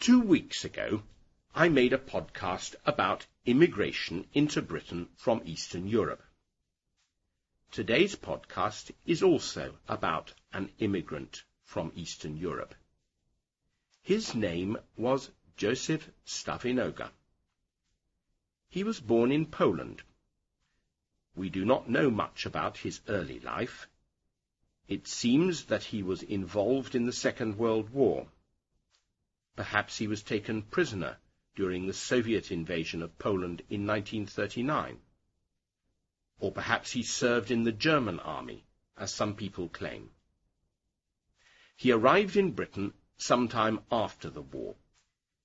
Two weeks ago, I made a podcast about immigration into Britain from Eastern Europe. Today's podcast is also about an immigrant from Eastern Europe. His name was Joseph Stawinoga. He was born in Poland. We do not know much about his early life. It seems that he was involved in the Second World War. Perhaps he was taken prisoner during the Soviet invasion of Poland in 1939. Or perhaps he served in the German army, as some people claim. He arrived in Britain sometime after the war.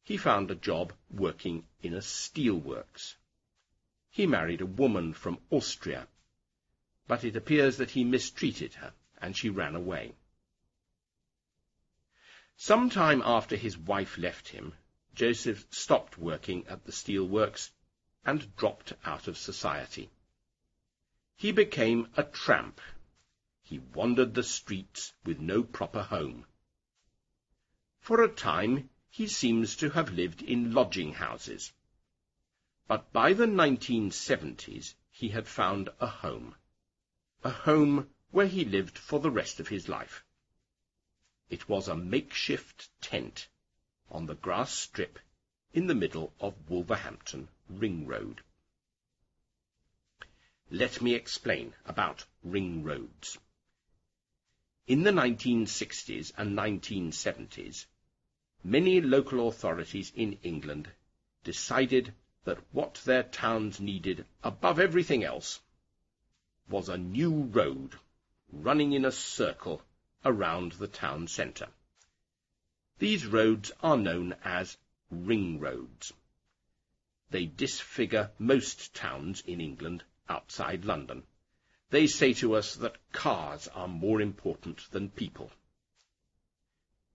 He found a job working in a steelworks. He married a woman from Austria, but it appears that he mistreated her, and she ran away. Some time after his wife left him, Joseph stopped working at the steelworks and dropped out of society. He became a tramp. He wandered the streets with no proper home. For a time, he seems to have lived in lodging houses. But by the 1970s, he had found a home. A home where he lived for the rest of his life. It was a makeshift tent on the grass strip in the middle of Wolverhampton Ring Road. Let me explain about ring roads. In the 1960s and 1970s, many local authorities in England decided that what their towns needed above everything else was a new road running in a circle around the town centre. These roads are known as ring roads. They disfigure most towns in England outside London. They say to us that cars are more important than people.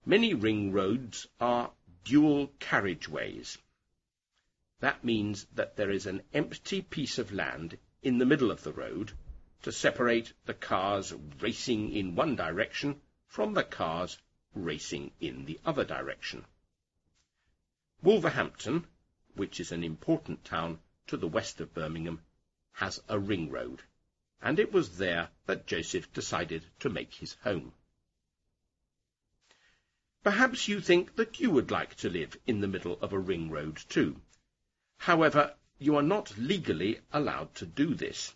Many ring roads are dual carriageways. That means that there is an empty piece of land in the middle of the road to separate the cars racing in one direction from the cars racing in the other direction. Wolverhampton, which is an important town to the west of Birmingham, has a ring road, and it was there that Joseph decided to make his home. Perhaps you think that you would like to live in the middle of a ring road too. However, you are not legally allowed to do this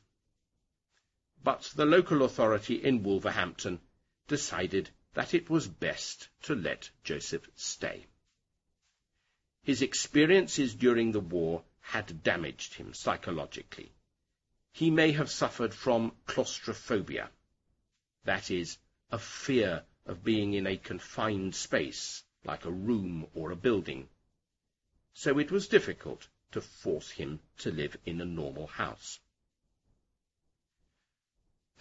but the local authority in Wolverhampton decided that it was best to let Joseph stay. His experiences during the war had damaged him psychologically. He may have suffered from claustrophobia, that is, a fear of being in a confined space, like a room or a building. So it was difficult to force him to live in a normal house.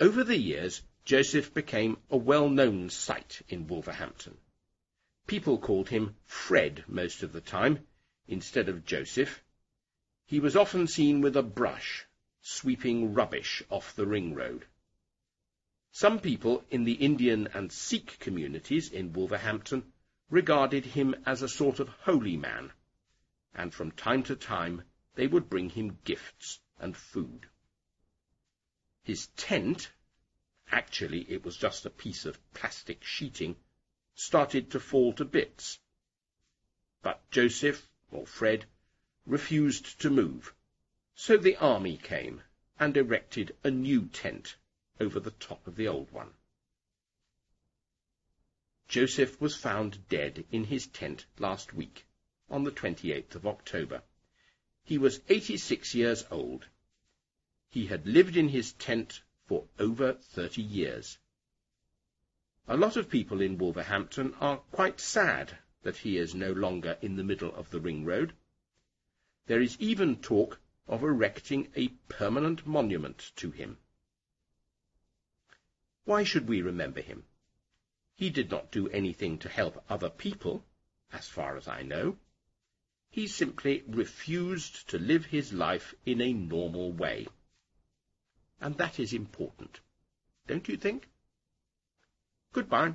Over the years, Joseph became a well-known sight in Wolverhampton. People called him Fred most of the time, instead of Joseph. He was often seen with a brush, sweeping rubbish off the ring road. Some people in the Indian and Sikh communities in Wolverhampton regarded him as a sort of holy man, and from time to time they would bring him gifts and food. His tent, actually it was just a piece of plastic sheeting, started to fall to bits. But Joseph, or Fred, refused to move, so the army came and erected a new tent over the top of the old one. Joseph was found dead in his tent last week, on the 28th of October. He was 86 years old he had lived in his tent for over thirty years. A lot of people in Wolverhampton are quite sad that he is no longer in the middle of the ring road. There is even talk of erecting a permanent monument to him. Why should we remember him? He did not do anything to help other people, as far as I know. He simply refused to live his life in a normal way and that is important. Don't you think? Goodbye.